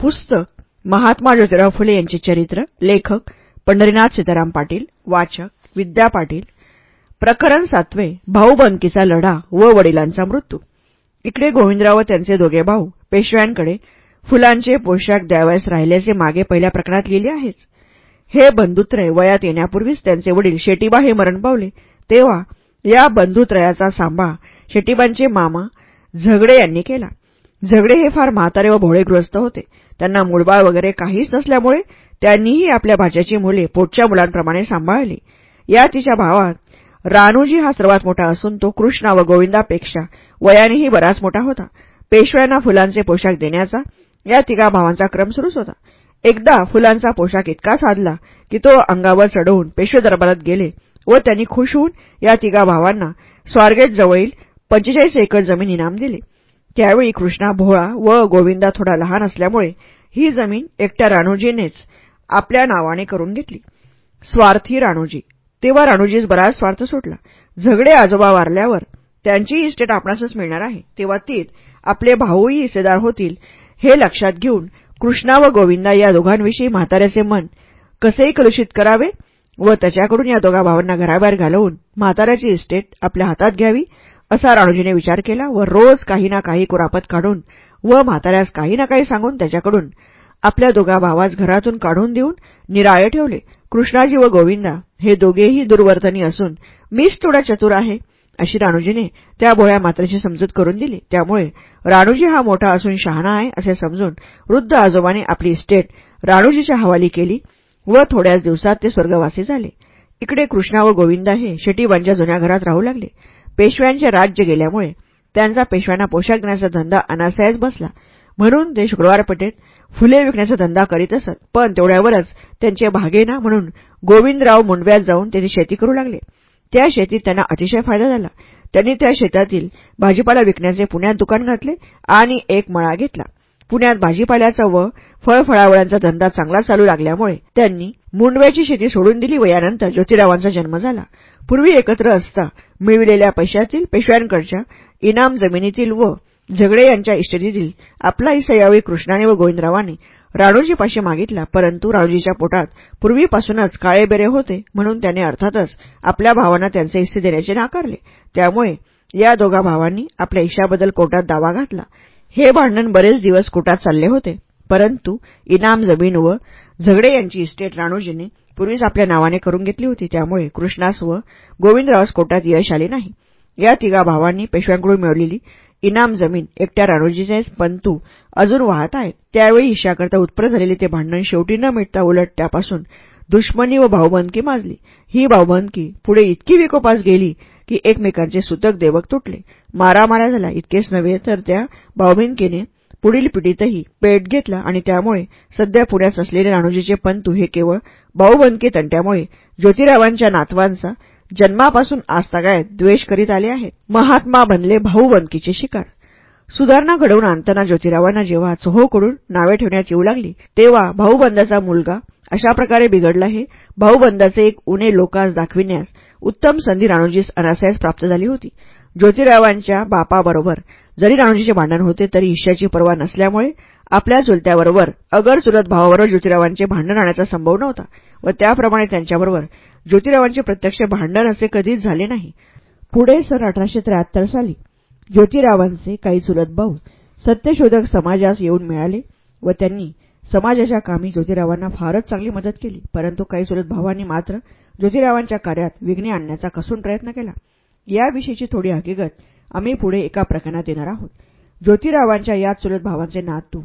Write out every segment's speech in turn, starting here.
पुस्तक महात्मा ज्योतिराव फुले यांचे चरित्र लेखक पंढरीनाथ सीताराम पाटील वाचक विद्या पाटील प्रकरण सातवे भाऊबंदकीचा लढा व वडिलांचा मृत्यू. इकडे गोविंदराव व त्यांचे दोघे भाऊ पेशव्यांकडे फुलांचे पोशाख द्यावयास राहिल्याचे मागे पहिल्या प्रकरणात लिहिले आहेच. हे बंधुत्रय वयात येण्यापूर्वीच त्यांचे वडील शेटीबा हे मरण पावले. तेव्हा या बंधुत्रयाचा सांभाळ शेटीबांचे मामा झगडे यांनी केला. झगडे हे फार म्हातारे व भोळेग्रस्त होते. त्यांना मुळबाळ वगैरे काहीच नसल्यामुळे त्यांनीही आपल्या भाच्याची मुले पोटच्या मुलांप्रमाणे सांभाळली. या तिच्या भावात रानूजी हा सर्वात मोठा असून तो कृष्णा व गोविंदापेक्षा वयानेही बराच मोठा होता. पेशव्यांना फुलांचे पोशाख देण्याचा या तिघा भावांचा क्रम सुरूच होता. एकदा फुलांचा पोशाख इतका साधला की तो अंगावर चढवून पेशवे दरबारात गेले व त्यांनी खुश होऊन या तिघा भावांना स्वारगेट जवळील पंचेचाळीस एकर जमीन इनाम दिले. त्यावेळी कृष्णा भोळा व गोविंदा थोडा लहान असल्यामुळे ही जमीन एकट्या राणूजीनेच आपल्या नावाने करून घेतली. स्वार्थी राणूजी. तेव्हा राणूजीस बराच स्वार्थ सुटला. झगडे आजोबा वारल्यावर त्यांची इस्टेट आपणासच मिळणार आहे. तेव्हा तीत आपले भाऊही हिस्सेदार होतील हे लक्षात घेऊन कृष्णा व गोविंदा या दोघांविषयी म्हाताऱ्याचे मन कसेही कलुषित करावे व त्याच्याकडून या दोघा भावांना घराबाहेर घालवून म्हाताऱ्याची इस्टेट आपल्या हातात घ्यावी असा राणूजीने विचार केला व रोज काही ना काही कुरापत काढून व म्हाताऱ्यास काही ना काही सांगून त्याच्याकडून आपल्या दोघा भावास घरातून काढून देऊन निराळे ठेवले. कृष्णाजी व गोविंदा हे दोघेही दुर्वर्तनी असून मीच थोडा चतुर आहे अशी राणूजीने त्या भोळ्या मात्रेची समजूत करून दिली. त्यामुळे राणूजी हा मोठा असून शहाणा आहे असे समजून वृद्ध आजोबाने आपली इस्टेट राणूजीच्या हवाली केली व थोड्याच दिवसात ते स्वर्गवासी झाले. इकडे कृष्णा व गोविंदा हे शेटीबांच्या जुन्या घरात राहू लागले. पेशव्यांचे राज्य गेल्यामुळे त्यांचा पेशव्यांना पोशाख देण्याचा धंदा अनासायच बसला. म्हणून ते शुक्रवार पेठेत फुले विकण्याचा धंदा करीत असत. पण तेवढ्यावरच त्यांचे भागेना म्हणून गोविंदराव मुंडव्यात जाऊन त्यांची शेती करू लागले. त्या शेतीत त्यांना अतिशय फायदा झाला. त्यांनी त्या शेतातील भाजीपाला विकण्याचे पुण्यात दुकान घातले आणि एक मळा घेतला. पुण्यात भाजीपाल्याचा व फळफळावळ्यांचा धंदा चांगला चालू लागल्यामुळे त्यांनी मुंडव्याची शेती सोडून दिली. व यानंतर ज्योतिरावांचा जन्म झाला. पूर्वी एकत्र असता मिळविलेल्या पैशातील पेशव्यांकडच्या इनाम जमिनीतील व झगडे यांच्या इष्टतीतील आपला हिस्सा यावेळी कृष्णाने व गोविंदरावांनी राणूजीपाशी मागितला. परंतु राणूजीच्या पोटात पूर्वीपासूनच काळेबेरे होते म्हणून त्याने अर्थातच आपल्या भावांना त्यांचे हिस्से देण्याचे नाकारले. त्यामुळे या दोघा भावांनी आपल्या हिश्शाबद्दल कोर्टात दावा घातला. हे भांडण बरेच दिवस कोर्टात चालले होते. परंतु इनाम जमीन व झगडे यांची इस्टेट राणूजीने पूर्वीच आपल्या नावाने करून घेतली होती. त्यामुळे कृष्णास व गोविंदरावास कोर्टात यश आले नाही. या तिघा भावांनी पेशव्यांकडून मिळवलेली इनाम जमीन एकट्या राणूजीचेच पंतू अजून वाहत आहे. त्यावेळी हिश्याकरता उत्पन्न झालेले ते भांडण शेवटी न मिटता उलट त्यापासून दुश्मनी व भाऊबंदकी माजली. ही भाऊबंदकी पुढे इतकी विकोपास गेली की एकमेकांचे सुतक देवक तुटले. मारामारा झाला इतकेच नव्हे तर त्या भाऊबंदकीने पुढील पिढीतही पेट घेतला आणि त्यामुळे सध्या पुण्यास असलेले राणूजीचे पंतू हे केवळ भाऊबंदकी तंट्यामुळे ज्योतिरावांच्या नातवांचा जन्मापासून आजतागायत द्वेष करीत आले आहेत. महात्मा बनले भाऊबंदकीचे शिकार. सुधारणा घडवून आणताना ज्योतिरावांना जेव्हा चोहोकडून नावे ठेवण्यात येऊ लागली तेव्हा भाऊबंदाचा मुलगा अशा प्रकारे बिघडला हे भाऊबंदाचे एक उणे लोकांस दाखविण्यास उत्तम संधी राणूजीस अनासायास प्राप्त झाली होती. ज्योतिरावांच्या बापाबरोबर जरी राणूजीचे भांडण होते तरी ईश्याची पर्वा नसल्यामुळे आपल्या चुलत्याबरोबर अगर चुलत भावाबरोबर ज्योतिरावांचे भांडण राहण्याचा संभव नव्हता व त्याप्रमाणे त्यांच्याबरोबर ज्योतिरावांचे प्रत्यक्ष भांडण असे कधीच झाले नाही. पुढे सन अठराशे त्र्याहत्तर साली ज्योतिरावांचे काही चुलत भाऊ सत्यशोधक समाजास येऊन मिळाले व त्यांनी समाजाच्या कामी ज्योतिरावांना फारच चांगली मदत केली. परंतु काही चुलत भावांनी मात्र ज्योतिरावांच्या कार्यात विघ्ने आणण्याचा कसून प्रयत्न केला. याविषयीची थोडी हकीकत आम्ही पुढे एका प्रकरणात येणार आहोत. ज्योतिरावांच्या या चुलत भावांचे नातू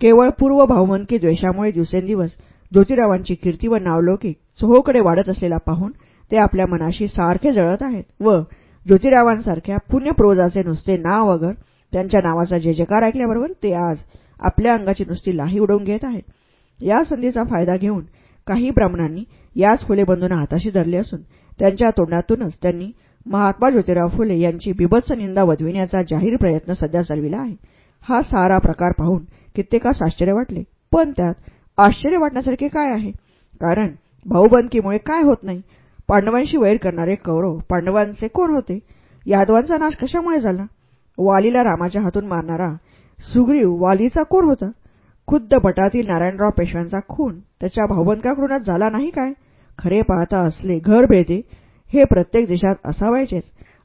केवळ पूर्व भावमनकी द्वेषामुळे दिवसेंदिवस ज्योतिरावांची कीर्ती व नावलौकिक चोहोकडे वाढत असलेला पाहून ते आपल्या मनाशी सारखे जळत आहेत व ज्योतिरावांसारख्या पुण्यप्रोजाचे नुसते नाव अगर त्यांच्या नावाचा जे जकार ऐकल्याबरोबर ते आज आपल्या अंगाची नुसती लाही उडवून घेत आहेत. या संधीचा फायदा घेऊन काही ब्राह्मणांनी याच फुले बंधूंना हाताशी धरले असून त्यांच्या तोंडातूनच त्यांनी महात्मा ज्योतिराव फुले यांची बिभत्स निंदा वधविण्याचा जाहीर प्रयत्न सध्या चालविला आहे. हा सारा प्रकार पाहून कित्येकास आश्चर्य वाटले. पण त्यात आश्चर्य वाटण्यासारखे काय आहे? कारण भाऊबंदकीमुळे काय होत नाही? पांडवांशी वैर करणारे कौरव पांडवांचे कोण होते? यादवांचा नाश कशामुळे झाला? वालीला रामाच्या हातून मारणारा सुग्रीव वालीचा कोण होता? खुद्द भटातील नारायणराव पेशव्यांचा खून त्याच्या भाऊबंदकाकडूनच झाला नाही काय? खरे पाहता असले घर भेदे हे प्रत्येक देशात असावायचेच.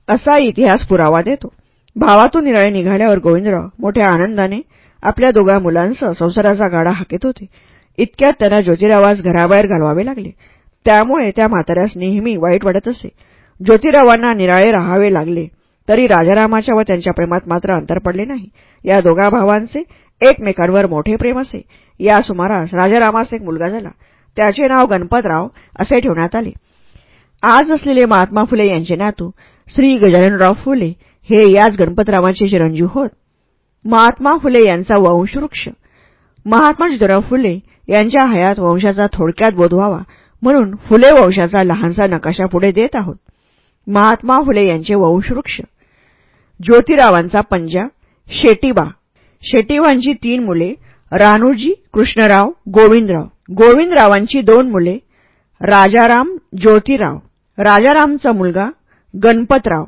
असा इतिहास पुरावा देतो. भावातून निराळे निघाल्यावर गोविंदराव मोठ्या आनंदाने आपल्या दोघा मुलांसह संसाराचा गाडा हाकेत होते. इतक्यात त्यांना ज्योतिरावास घराबाहेर घालवावे लागले. त्यामुळे त्या म्हाताऱ्यास नेहमी वाईट वाटत असे. ज्योतिरावांना निराळे राहावे लागले. तरी राजारामाच्या व त्यांच्या प्रेमात मात्र अंतर पडले नाही. या दोघा भावांचे एकमेकांवर मोठे प्रेम असे. या सुमारास राजारामास एक मुलगा झाला. त्याचे नाव गणपतराव असे ठेवण्यात आले. आज असलेले महात्मा फुले यांचे नातू श्री गजाननराव फुले हे याच गणपतरावांचे चिरंजीव होत. महात्मा फुले यांचा वंशवृक्ष. महात्मा ज्योतिराव फुले यांच्या हयात वंशाचा थोडक्यात बोध व्हावा म्हणून फुले वंशाचा लहानसा नकाशा पुढे देत आहोत. महात्मा फुले यांचे वंशवृक्ष. ज्योतिरावांचा पंजा शेटीबा. शेटीवांची तीन मुले रानूजी कृष्णराव गोविंदराव. गोविंदरावांची दोन मुले राजाराम ज्योतिराव. राजारामचा मुलगा गणपतराव.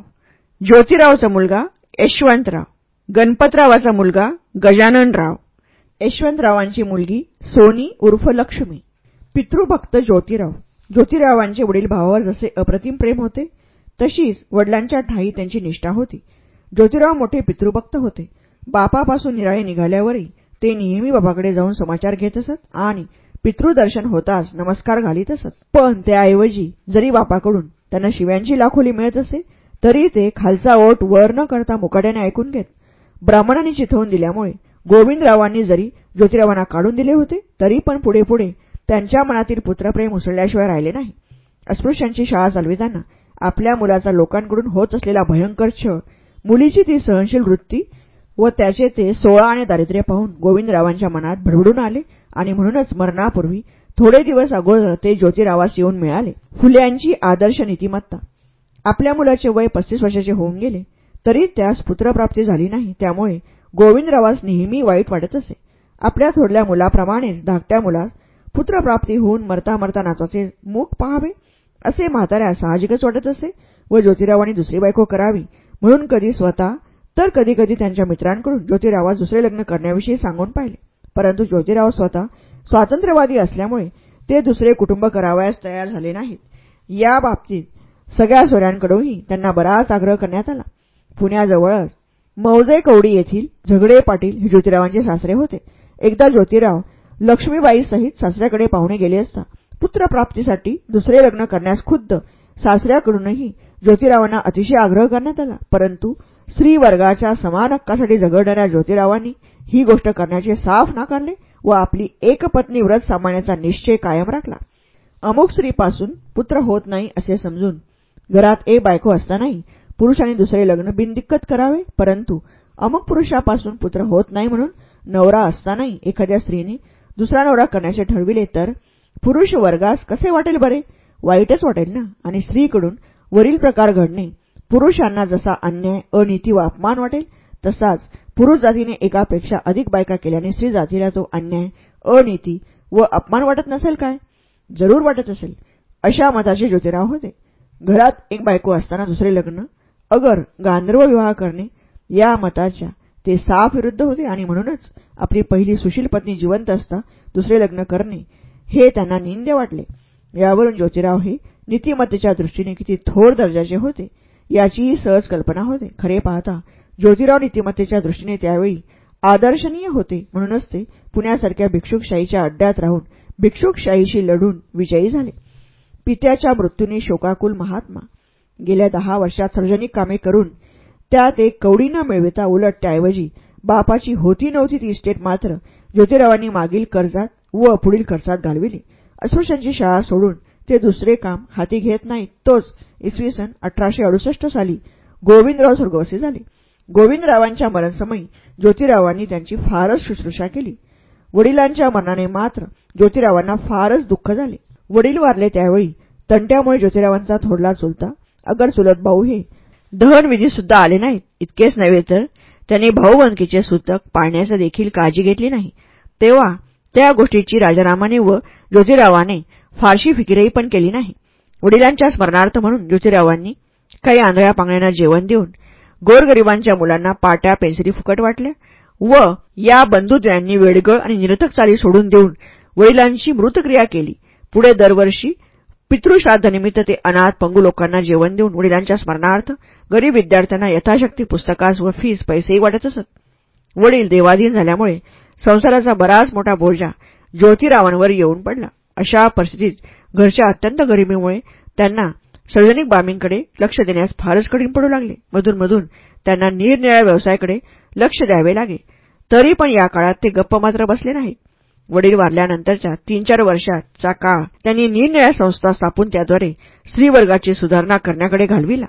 ज्योतिरावचा मुलगा यशवंतराव. गणपतरावाचा मुलगा गजाननराव. यशवंतरावांची मुलगी सोनी उर्फ लक्ष्मी. पितृभक्त ज्योतिराव. ज्योतिरावांचे वडील भावावर जसे अप्रतिम प्रेम होते तशीच वडिलांच्या ठाई त्यांची निष्ठा होती. ज्योतिराव मोठे पितृभक्त होते. बापापासून निराळे निघाल्यावरही ते नेहमी बाबाकडे जाऊन समाचार घेत असत आणि पितृदर्शन होताच नमस्कार घालीत असत. पण त्याऐवजी जरी बापाकडून त्यांना शिव्यांची लाखोली मिळत असे तरी ते खालचा ओट वर न करता मुकाट्याने ऐकून घेत. ब्राह्मणांनी चिथवून दिल्यामुळे गोविंदरावांनी जरी ज्योतिरावांना काढून दिले होते तरी पण पुढे पुढे त्यांच्या मनातील पुत्रप्रेम उसळल्याशिवाय राहिले नाही. अस्पृश्यांची शाळा चालविताना आपल्या मुलाचा लोकांकडून होत असलेला भयंकर छळ मुलीची ती सहनशील वृत्ती व त्याचे ते सोळा आणि दारिद्र्य पाहून गोविंदरावांच्या मनात भडभडून आले आणि म्हणूनच मरणापूर्वी थोडे दिवस अगोदर ते ज्योतिरावास येऊन मिळाले. फुल्यांची आदर्श नीतिमत्ता. आपल्या मुलाचे वय पस्तीस वर्षाचे होऊन गेले तरी त्यास पुत्रप्राप्ती झाली नाही त्यामुळे गोविंदरावास नेहमी वाईट वाटत असे. आपल्या थोडल्या मुलाप्रमाणेच धाकट्या मुलास पुत्रप्राप्ती होऊन मरता मरता नातवाचे मुख पहावे असे म्हाताऱ्या साहजिकच वाटत असे व ज्योतिरावांनी दुसरी बायको करावी म्हणून कधी स्वतः तर कधी कधी त्यांच्या मित्रांकडून ज्योतिरावास दुसरे लग्न करण्याविषयी सांगून पाहिले. परंतु ज्योतिराव स्वतः स्वातंत्र्यवादी असल्यामुळे ते दुसरे कुटुंब करावयास तयार झाले नाहीत. या बाबतीत सगळ्या सोऱ्यांकडूनही त्यांना बराच आग्रह करण्यात आला. पुण्याजवळच मौजे कवडी येथील झगडे पाटील हे ज्योतिरावांचे सासरे होते. एकदा ज्योतिराव लक्ष्मीबाईसहित सासऱ्याकडे पाहुणे गेले असता पुत्रप्राप्तीसाठी दुसरे लग्न करण्यास खुद्द सासऱ्याकडूनही ज्योतिरावांना अतिशय आग्रह करण्यात आला. परंतु स्त्री वर्गाच्या समान हक्कासाठी झगडणाऱ्या ज्योतिरावांनी ही गोष्ट करण्याचे साफ नाकारले व आपली एकपत्नी व्रत सामान्याचा निश्चय कायम राखला. अमुक स्त्रीपासून पुत्र होत नाही असे समजून घरात ए बायको असतानाही पुरुषांनी दुसरे लग्न बिनदिक्कत करावे परंतु अमुक पुरुषापासून पुत्र होत नाही म्हणून नवरा असतानाही एखाद्या स्त्रीने दुसरा नवरा करण्याचे ठरविले तर पुरुष वर्गास कसे वाटेल बरे? वाईटच वाटेल ना? आणि स्त्रीकडून वरील प्रकार घडणे पुरुषांना जसा अन्याय अनिती व अपमान वाटेल तसाच पुरुष जातीने एकापेक्षा अधिक बायका केल्याने स्त्री जातीला तो अन्याय अनिती व अपमान वाटत नसेल काय? जरूर वाटत असेल. अशा मताचे ज्योतिराव होते. घरात एक बायको असताना दुसरे लग्न अगर गांधर्व विवाह करणे या मताच्या ते साफ विरुद्ध होते आणि म्हणूनच आपली पहिली सुशील पत्नी जिवंत असता दुसरे लग्न करणे हे त्यांना निंद्य वाटले. यावरून ज्योतिराव हे नीतिमत्तेच्या दृष्टीने किती थोर दर्जाचे होते याचीही सहज कल्पना होते. खरे पाहता ज्योतिराव नीतिमत्तेच्या दृष्टीने त्यावेळी आदर्शनीय होते. म्हणूनच ते पुण्यासारख्या भिक्षुकशाहीच्या अड्ड्यात राहून भिक्षुकशाहीशी लढून विजयी झाले. पित्याच्या मृत्यूने शोकाकुल महात्मा. गेल्या दहा वर्षात सार्वजनिक कामे करून त्यात एक कवडी न मिळविता उलट त्याऐवजी बापाची होती नव्हती ती इस्टेट मात्र ज्योतिरावांनी मागील कर्जात व पुढील खर्चात घालविली. अस्पृश्यांची शाळा सोडून ते दुसरे काम हाती घेत नाहीत तोच इसवी सन अठराशे अडुसष्ट साली गोविंदराव स्वर्गवासी झाले. गोविंदरावांच्या मरणसमयी ज्योतिरावांनी त्यांची फारच शुश्रूषा केली. वडिलांच्या मरणाने मात्र ज्योतिरावांना फारच दुःख झाले. वडील वारले त्यावेळी तंट्यामुळे ज्योतिरावांचा थोडला चुलता अगर चुलत भाऊ हे दहनविधी सुद्धा आले नाहीत. इतकेच नव्हे तर त्यांनी भाऊबंदकीचे सूतक पाळण्याचा देखील काळजी घेतली नाही. तेव्हा त्या गोष्टीची राजारामाने व ज्योतिरावाने फारशी फिकिरही पण केली नाही. वडिलांच्या स्मरणार्थ म्हणून ज्योतिरावांनी काही आंधळ्या पांगण्यांना जेवण देऊन गोरगरिबांच्या मुलांना पाट्या पेन्सिली फुकट वाटल्या व या बंधुद्वयांनी वेडगळ आणि निरर्थक चाली सोडून देऊन वडिलांची मृतक्रिया केली. पुढे दरवर्षी पितृश्राद्धनिमित्त ते अनाथ पंगू लोकांना जेवण देऊन वडिलांच्या स्मरणार्थ गरीब विद्यार्थ्यांना यथाशक्ती पुस्तकास व फीस पैसेही वाटत असत. वडील देवाधीन झाल्यामुळे संसाराचा बराच मोठा बोजा ज्योतिरावांवर येऊन पडला. अशा परिस्थितीत घरच्या अत्यंत गरिबीमुळे त्यांना सार्वजनिक बाबींकडे लक्ष देण्यास फारच कठीण पडू लागले. मधूनमधून त्यांना निरनिराळ्या व्यवसायाकडे लक्ष द्यावे लागे. तरी पण या काळात ते गप्प मात्र बसले नाही वडील वारल्यानंतरच्या तीन चार वर्षाचा काळ त्यांनी निरनिळ्या संस्था स्थापून त्याद्वारे स्त्रीवर्गाची सुधारणा करण्याकडे घालविला.